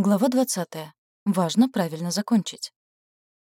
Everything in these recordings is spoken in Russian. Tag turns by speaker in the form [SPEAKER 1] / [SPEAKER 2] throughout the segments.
[SPEAKER 1] Глава 20. Важно правильно закончить.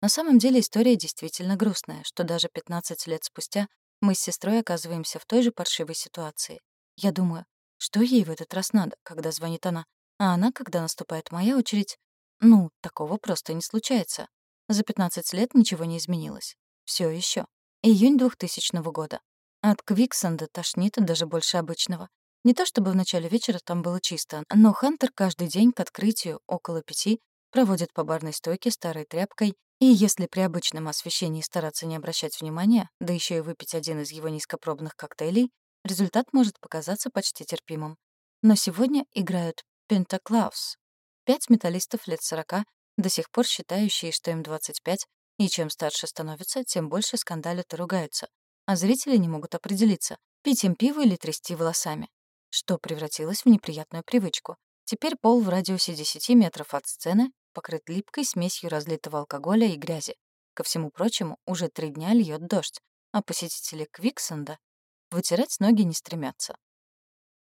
[SPEAKER 1] На самом деле история действительно грустная, что даже 15 лет спустя мы с сестрой оказываемся в той же паршивой ситуации. Я думаю, что ей в этот раз надо, когда звонит она, а она, когда наступает моя очередь. Ну, такого просто не случается. За 15 лет ничего не изменилось. Все еще. Июнь 2000 года. От Квиксенда тошнит даже больше обычного. Не то чтобы в начале вечера там было чисто, но Хантер каждый день к открытию около пяти проводит по барной стойке старой тряпкой, и если при обычном освещении стараться не обращать внимания, да еще и выпить один из его низкопробных коктейлей, результат может показаться почти терпимым. Но сегодня играют Пентаклаус. Пять металлистов лет сорока, до сих пор считающие, что им 25, и чем старше становятся, тем больше скандалят и ругаются. А зрители не могут определиться, пить им пиво или трясти волосами что превратилось в неприятную привычку. Теперь пол в радиусе 10 метров от сцены покрыт липкой смесью разлитого алкоголя и грязи. Ко всему прочему, уже три дня льет дождь, а посетители Квиксенда вытирать ноги не стремятся.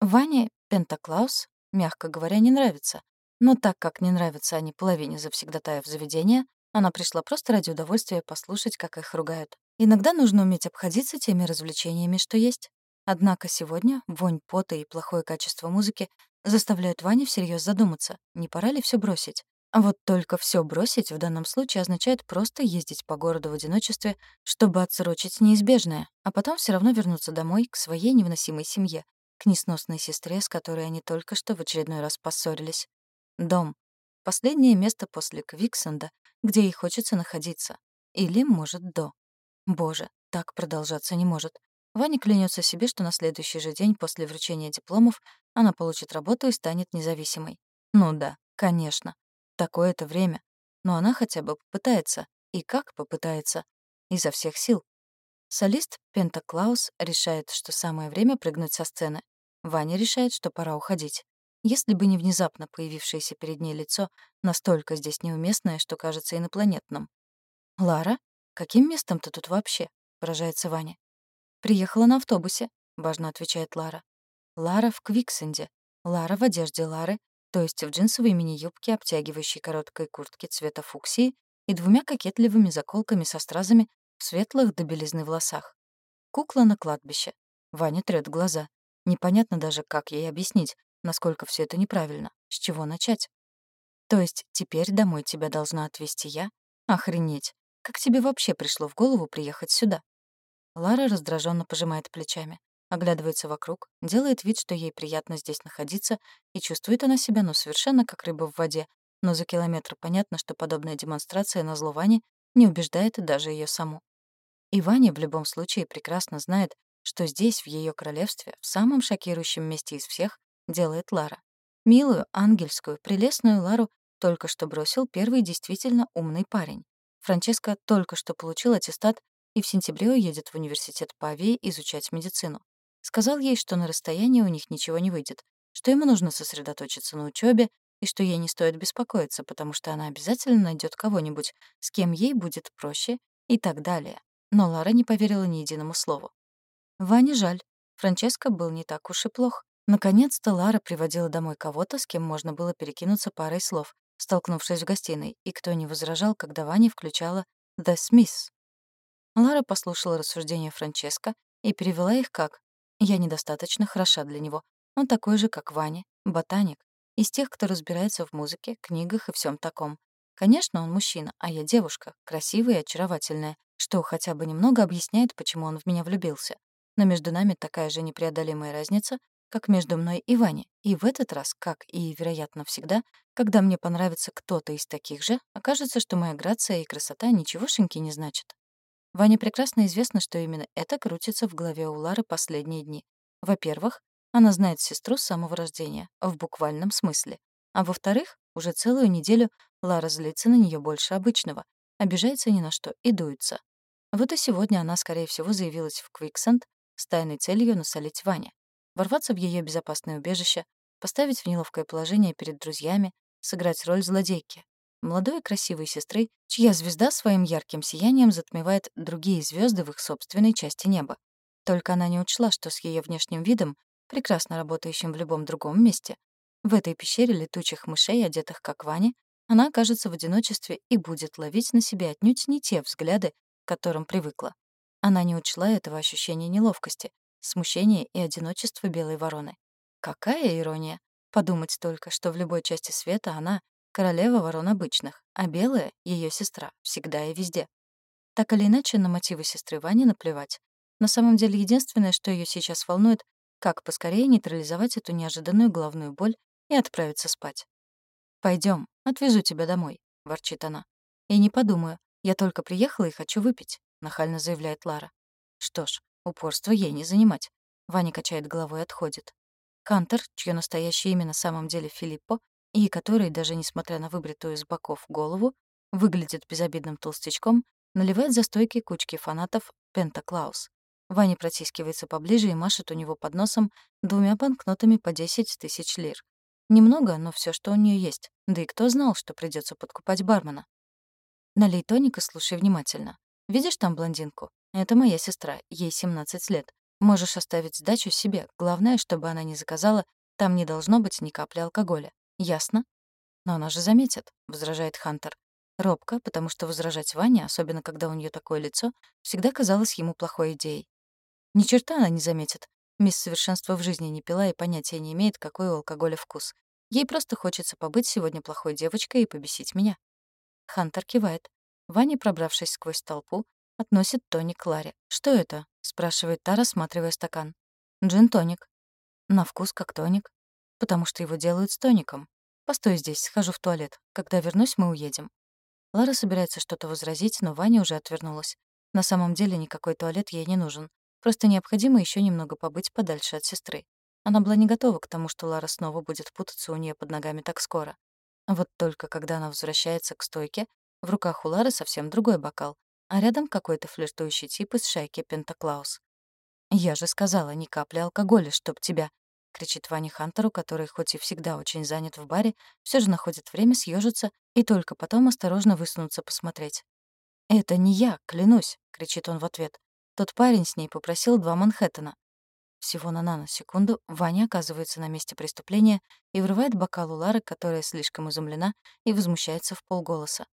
[SPEAKER 1] Ване Пентаклаус, мягко говоря, не нравится. Но так как не нравятся они половине завсегдатаев заведения, она пришла просто ради удовольствия послушать, как их ругают. Иногда нужно уметь обходиться теми развлечениями, что есть. Однако сегодня вонь пота и плохое качество музыки заставляют Ваню всерьез задуматься, не пора ли все бросить. А вот только все бросить в данном случае означает просто ездить по городу в одиночестве, чтобы отсрочить неизбежное, а потом все равно вернуться домой к своей невыносимой семье, к несносной сестре, с которой они только что в очередной раз поссорились. Дом. Последнее место после Квиксенда, где ей хочется находиться. Или, может, до. Боже, так продолжаться не может. Ваня клянется себе, что на следующий же день после вручения дипломов она получит работу и станет независимой. Ну да, конечно. Такое-то время. Но она хотя бы попытается. И как попытается? Изо всех сил. Солист Пента Клаус решает, что самое время прыгнуть со сцены. Ваня решает, что пора уходить. Если бы не внезапно появившееся перед ней лицо, настолько здесь неуместное, что кажется инопланетным. «Лара? Каким местом ты тут вообще?» — поражается Ваня. «Приехала на автобусе», — важно отвечает Лара. Лара в Квиксенде. Лара в одежде Лары, то есть в джинсовой мини-юбке, обтягивающей короткой куртке цвета фуксии и двумя кокетливыми заколками со стразами в светлых до белизны волосах. Кукла на кладбище. Ваня трёт глаза. Непонятно даже, как ей объяснить, насколько все это неправильно, с чего начать. То есть теперь домой тебя должна отвезти я? Охренеть. Как тебе вообще пришло в голову приехать сюда? Лара раздраженно пожимает плечами, оглядывается вокруг, делает вид, что ей приятно здесь находиться, и чувствует она себя, ну, совершенно как рыба в воде, но за километр понятно, что подобная демонстрация на зло Вани не убеждает даже ее саму. И Ваня в любом случае прекрасно знает, что здесь, в ее королевстве, в самом шокирующем месте из всех, делает Лара. Милую, ангельскую, прелестную Лару только что бросил первый действительно умный парень. Франческа только что получил аттестат и в сентябре уедет в университет Павии изучать медицину. Сказал ей, что на расстоянии у них ничего не выйдет, что ему нужно сосредоточиться на учебе и что ей не стоит беспокоиться, потому что она обязательно найдет кого-нибудь, с кем ей будет проще и так далее. Но Лара не поверила ни единому слову. Ване жаль. Франческо был не так уж и плох. Наконец-то Лара приводила домой кого-то, с кем можно было перекинуться парой слов, столкнувшись в гостиной, и кто не возражал, когда Ваня включала «The Smiths». Лара послушала рассуждения Франческо и перевела их как «Я недостаточно хороша для него. Он такой же, как Ваня, ботаник, из тех, кто разбирается в музыке, книгах и всем таком. Конечно, он мужчина, а я девушка, красивая и очаровательная, что хотя бы немного объясняет, почему он в меня влюбился. Но между нами такая же непреодолимая разница, как между мной и Ваней. И в этот раз, как и, вероятно, всегда, когда мне понравится кто-то из таких же, окажется, что моя грация и красота ничегошеньки не значат. Ване прекрасно известно, что именно это крутится в голове у Лары последние дни. Во-первых, она знает сестру с самого рождения, в буквальном смысле. А во-вторых, уже целую неделю Лара злится на нее больше обычного, обижается ни на что и дуется. Вот и сегодня она, скорее всего, заявилась в Квиксенд с тайной целью насолить Ване, ворваться в ее безопасное убежище, поставить в неловкое положение перед друзьями, сыграть роль злодейки, молодой и красивой сестры, чья звезда своим ярким сиянием затмевает другие звезды в их собственной части неба. Только она не учла, что с ее внешним видом, прекрасно работающим в любом другом месте, В этой пещере летучих мышей, одетых как Ваня, она окажется в одиночестве и будет ловить на себе отнюдь не те взгляды, к которым привыкла. Она не учла этого ощущения неловкости, смущения и одиночества белой вороны. Какая ирония! Подумать только, что в любой части света она — королева ворон обычных, а белая — ее сестра, всегда и везде. Так или иначе, на мотивы сестры Вани наплевать. На самом деле, единственное, что ее сейчас волнует, как поскорее нейтрализовать эту неожиданную головную боль и отправиться спать. Пойдем, отвезу тебя домой», — ворчит она. «И не подумаю, я только приехала и хочу выпить», — нахально заявляет Лара. Что ж, упорство ей не занимать. Ваня качает головой и отходит. Кантер, чье настоящее имя на самом деле Филиппо, и который, даже несмотря на выбритую с боков голову, выглядит безобидным толстячком, наливает за стойки кучки фанатов Пента Клаус. Ваня протискивается поближе и машет у него под носом двумя банкнотами по 10 тысяч лир. Немного, но все, что у нее есть. Да и кто знал, что придется подкупать бармена? Налей тоник и слушай внимательно. Видишь там блондинку? Это моя сестра, ей 17 лет. Можешь оставить сдачу себе. Главное, чтобы она не заказала, там не должно быть ни капли алкоголя. Ясно? Но она же заметит, возражает Хантер. Робко, потому что возражать Ване, особенно когда у нее такое лицо, всегда казалось ему плохой идеей. Ни черта она не заметит. Мисс Совершенство в жизни не пила и понятия не имеет, какой у алкоголя вкус. Ей просто хочется побыть сегодня плохой девочкой и побесить меня. Хантер кивает. Ваня, пробравшись сквозь толпу, относит тоник Ларе. «Что это?» — спрашивает та, рассматривая стакан. «Джин-тоник». «На вкус как тоник. Потому что его делают с тоником. Постой здесь, схожу в туалет. Когда вернусь, мы уедем». Лара собирается что-то возразить, но Ваня уже отвернулась. На самом деле никакой туалет ей не нужен. Просто необходимо еще немного побыть подальше от сестры. Она была не готова к тому, что Лара снова будет путаться у нее под ногами так скоро. Вот только когда она возвращается к стойке, в руках у Лары совсем другой бокал, а рядом какой-то флиртующий тип из шайки Пентаклаус. «Я же сказала, ни капли алкоголя, чтоб тебя!» — кричит Ваня Хантеру, который, хоть и всегда очень занят в баре, все же находит время съежиться и только потом осторожно высунуться посмотреть. «Это не я, клянусь!» — кричит он в ответ. Тот парень с ней попросил два Манхэттена. Всего на наносекунду Ваня оказывается на месте преступления и врывает бокал у Лары, которая слишком изумлена и возмущается в полголоса.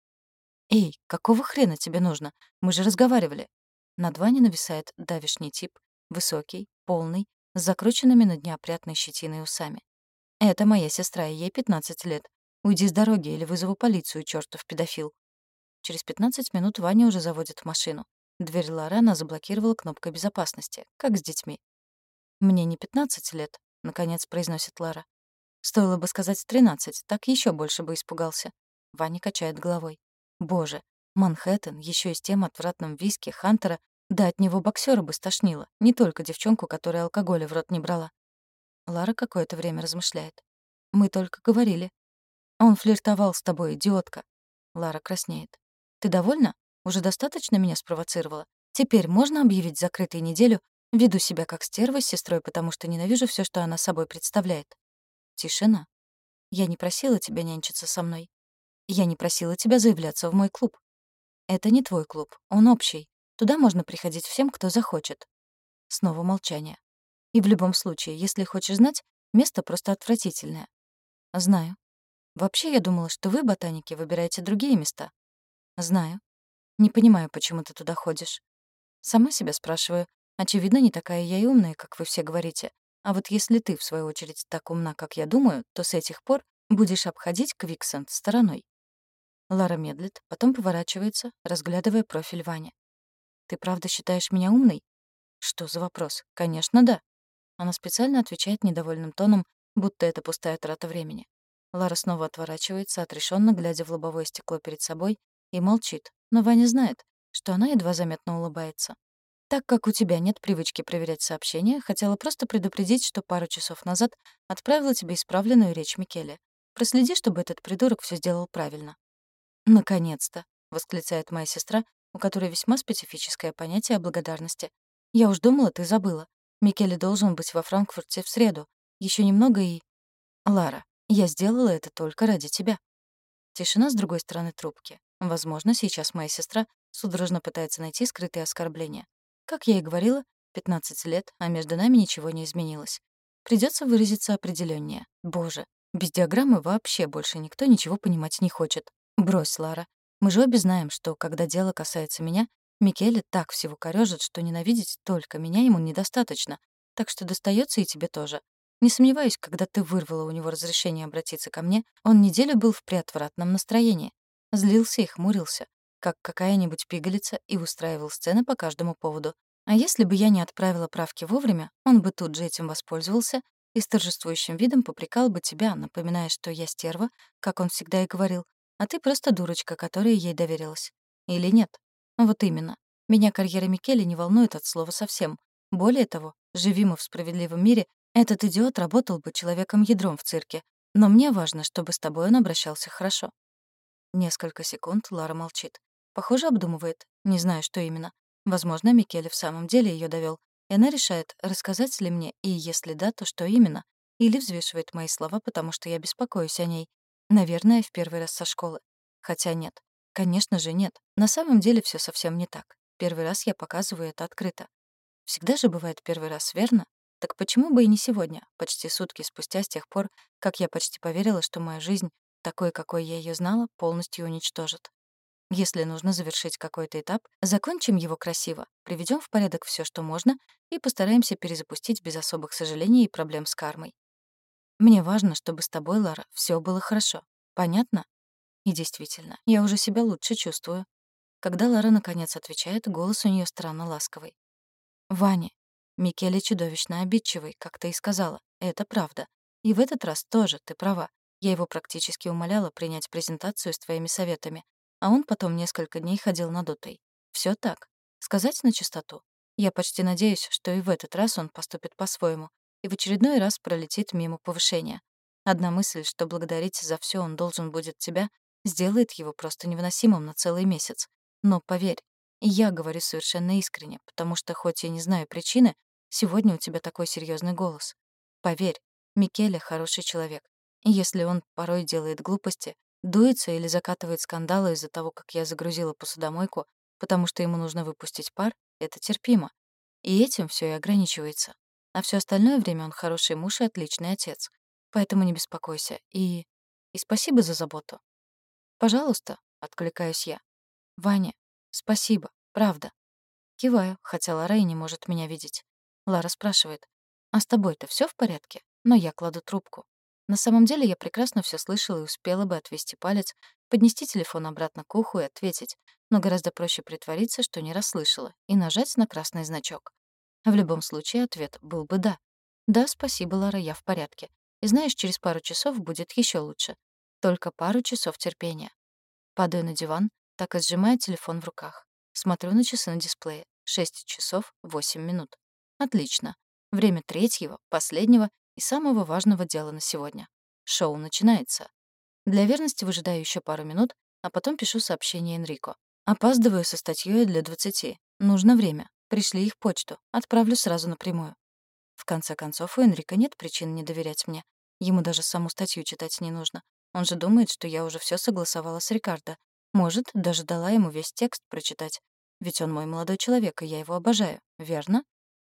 [SPEAKER 1] «Эй, какого хрена тебе нужно? Мы же разговаривали». Над Ваней нависает давишний тип, высокий, полный, с закрученными на дне опрятной щетиной усами. «Это моя сестра, и ей 15 лет. Уйди с дороги или вызову полицию, чертов педофил». Через 15 минут Ваня уже заводит машину. Дверь Лары она заблокировала кнопкой безопасности, как с детьми. «Мне не 15 лет», — наконец произносит Лара. «Стоило бы сказать 13, так еще больше бы испугался». Ваня качает головой. «Боже, Манхэттен, еще и с тем отвратным виски Хантера, да от него боксера бы стошнило, не только девчонку, которая алкоголя в рот не брала». Лара какое-то время размышляет. «Мы только говорили». «Он флиртовал с тобой, идиотка». Лара краснеет. «Ты довольна? Уже достаточно меня спровоцировала. Теперь можно объявить закрытой неделю, веду себя как стерва с сестрой, потому что ненавижу все, что она собой представляет. Тишина. Я не просила тебя нянчиться со мной. Я не просила тебя заявляться в мой клуб. Это не твой клуб, он общий. Туда можно приходить всем, кто захочет. Снова молчание. И в любом случае, если хочешь знать, место просто отвратительное. Знаю. Вообще, я думала, что вы, ботаники, выбираете другие места. Знаю. Не понимаю, почему ты туда ходишь. Сама себя спрашиваю. Очевидно, не такая я и умная, как вы все говорите. А вот если ты, в свою очередь, так умна, как я думаю, то с этих пор будешь обходить Квиксенд стороной. Лара медлит, потом поворачивается, разглядывая профиль Вани. «Ты правда считаешь меня умной?» «Что за вопрос? Конечно, да». Она специально отвечает недовольным тоном, будто это пустая трата времени. Лара снова отворачивается, отрешенно глядя в лобовое стекло перед собой, и молчит, но Ваня знает, что она едва заметно улыбается. Так как у тебя нет привычки проверять сообщения, хотела просто предупредить, что пару часов назад отправила тебе исправленную речь Микеле. Проследи, чтобы этот придурок все сделал правильно. «Наконец-то!» — восклицает моя сестра, у которой весьма специфическое понятие о благодарности. «Я уж думала, ты забыла. Микеле должен быть во Франкфурте в среду. Еще немного и...» «Лара, я сделала это только ради тебя». Тишина с другой стороны трубки. Возможно, сейчас моя сестра судорожно пытается найти скрытые оскорбления. Как я и говорила, 15 лет, а между нами ничего не изменилось. Придется выразиться определеннее. Боже, Без диаграммы вообще больше никто ничего понимать не хочет. Брось, Лара. Мы же обе знаем, что, когда дело касается меня, Микеле так всего корёжит, что ненавидеть только меня ему недостаточно. Так что достается и тебе тоже. Не сомневаюсь, когда ты вырвала у него разрешение обратиться ко мне, он неделю был в приотвратном настроении. Злился и хмурился, как какая-нибудь пигалица, и устраивал сцены по каждому поводу. А если бы я не отправила правки вовремя, он бы тут же этим воспользовался и с торжествующим видом попрекал бы тебя, напоминая, что я стерва, как он всегда и говорил, а ты просто дурочка, которая ей доверилась. Или нет? Вот именно. Меня карьера Микеле не волнует от слова совсем. Более того, живи мы в справедливом мире, этот идиот работал бы человеком-ядром в цирке. Но мне важно, чтобы с тобой он обращался хорошо. Несколько секунд Лара молчит. Похоже, обдумывает. Не знаю, что именно. Возможно, Микеле в самом деле ее довел, и она решает, рассказать ли мне, и если да, то что именно. Или взвешивает мои слова, потому что я беспокоюсь о ней. Наверное, в первый раз со школы. Хотя нет. Конечно же, нет. На самом деле все совсем не так. Первый раз я показываю это открыто. Всегда же бывает первый раз, верно? Так почему бы и не сегодня, почти сутки спустя с тех пор, как я почти поверила, что моя жизнь, такой, какой я ее знала, полностью уничтожит? Если нужно завершить какой-то этап, закончим его красиво, приведем в порядок все, что можно, и постараемся перезапустить без особых сожалений и проблем с кармой. Мне важно, чтобы с тобой, Лара, все было хорошо. Понятно? И действительно, я уже себя лучше чувствую. Когда Лара наконец отвечает, голос у нее странно ласковый. «Ваня, Микеле чудовищно обидчивый, как ты и сказала. Это правда. И в этот раз тоже, ты права. Я его практически умоляла принять презентацию с твоими советами, а он потом несколько дней ходил надутый. Все так. Сказать на чистоту. Я почти надеюсь, что и в этот раз он поступит по-своему и в очередной раз пролетит мимо повышения. Одна мысль, что благодарить за все он должен будет тебя, сделает его просто невыносимым на целый месяц. Но поверь, я говорю совершенно искренне, потому что, хоть я не знаю причины, сегодня у тебя такой серьезный голос. Поверь, Микеле хороший человек. И если он порой делает глупости, дуется или закатывает скандалы из-за того, как я загрузила посудомойку, потому что ему нужно выпустить пар, это терпимо. И этим все и ограничивается. А все остальное время он хороший муж и отличный отец. Поэтому не беспокойся. И... И спасибо за заботу. «Пожалуйста», — откликаюсь я. «Ваня, спасибо, правда». Киваю, хотя Лара и не может меня видеть. Лара спрашивает, «А с тобой-то все в порядке?» Но я кладу трубку. На самом деле я прекрасно все слышала и успела бы отвести палец, поднести телефон обратно к уху и ответить, но гораздо проще притвориться, что не расслышала, и нажать на красный значок. В любом случае ответ был бы «да». «Да, спасибо, Лара, я в порядке. И знаешь, через пару часов будет еще лучше. Только пару часов терпения. Падаю на диван, так и сжимая телефон в руках. Смотрю на часы на дисплее. 6 часов 8 минут. Отлично. Время третьего, последнего и самого важного дела на сегодня. Шоу начинается. Для верности выжидаю еще пару минут, а потом пишу сообщение Энрико. Опаздываю со статьей для 20. Нужно время. Пришли их почту. Отправлю сразу напрямую. В конце концов, у Энрика нет причин не доверять мне. Ему даже саму статью читать не нужно. Он же думает, что я уже все согласовала с Рикардо. Может, даже дала ему весь текст прочитать. Ведь он мой молодой человек, и я его обожаю, верно?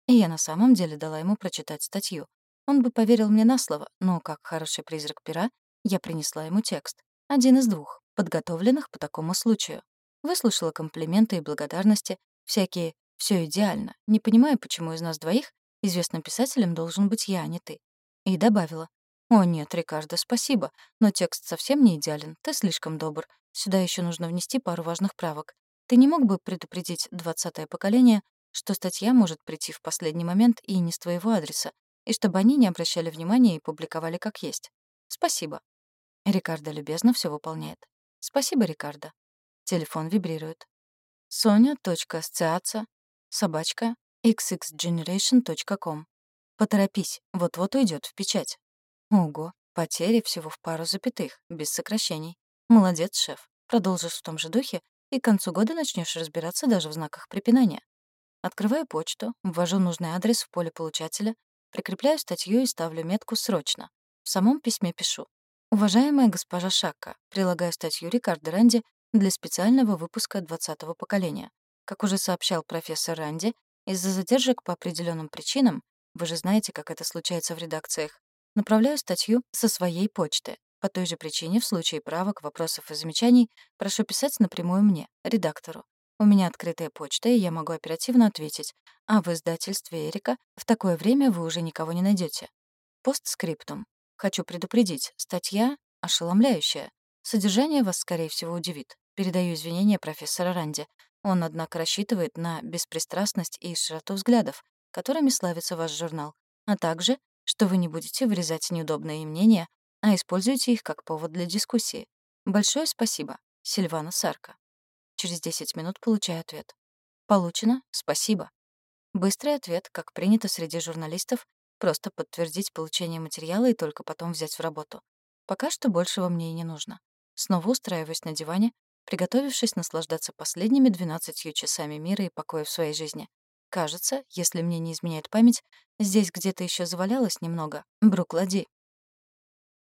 [SPEAKER 1] И я на самом деле дала ему прочитать статью. Он бы поверил мне на слово, но, как хороший призрак пера, я принесла ему текст. Один из двух, подготовленных по такому случаю. Выслушала комплименты и благодарности, всякие «все идеально», не понимая, почему из нас двоих известным писателем должен быть я, а не ты. И добавила «О нет, Рикардо, спасибо, но текст совсем не идеален, ты слишком добр. Сюда еще нужно внести пару важных правок. Ты не мог бы предупредить двадцатое поколение, что статья может прийти в последний момент и не с твоего адреса, и чтобы они не обращали внимания и публиковали как есть? Спасибо». Рикардо любезно все выполняет. «Спасибо, Рикардо». Телефон вибрирует. Соня.сциаца, собачка, xxgeneration.com. Поторопись, вот-вот уйдет в печать. Ого, потери всего в пару запятых, без сокращений. Молодец, шеф. Продолжишь в том же духе, и к концу года начнешь разбираться даже в знаках препинания. Открываю почту, ввожу нужный адрес в поле получателя, прикрепляю статью и ставлю метку «Срочно». В самом письме пишу. «Уважаемая госпожа Шакка, прилагаю статью Рикардо Ранди для специального выпуска 20-го поколения. Как уже сообщал профессор Ранди, из-за задержек по определенным причинам, вы же знаете, как это случается в редакциях, Направляю статью со своей почты. По той же причине, в случае правок, вопросов и замечаний, прошу писать напрямую мне, редактору. У меня открытая почта, и я могу оперативно ответить. А в издательстве «Эрика» в такое время вы уже никого не найдете. Постскриптум. Хочу предупредить, статья ошеломляющая. Содержание вас, скорее всего, удивит. Передаю извинения профессора Ранди. Он, однако, рассчитывает на беспристрастность и широту взглядов, которыми славится ваш журнал, а также, что вы не будете вырезать неудобные мнения, а используете их как повод для дискуссии. Большое спасибо. Сильвана Сарка. Через 10 минут получаю ответ. Получено. Спасибо. Быстрый ответ, как принято среди журналистов, просто подтвердить получение материала и только потом взять в работу. Пока что большего мне и не нужно. Снова устраиваюсь на диване, приготовившись наслаждаться последними 12 часами мира и покоя в своей жизни. Кажется, если мне не изменяет память, здесь где-то еще завалялось немного. Бруклади.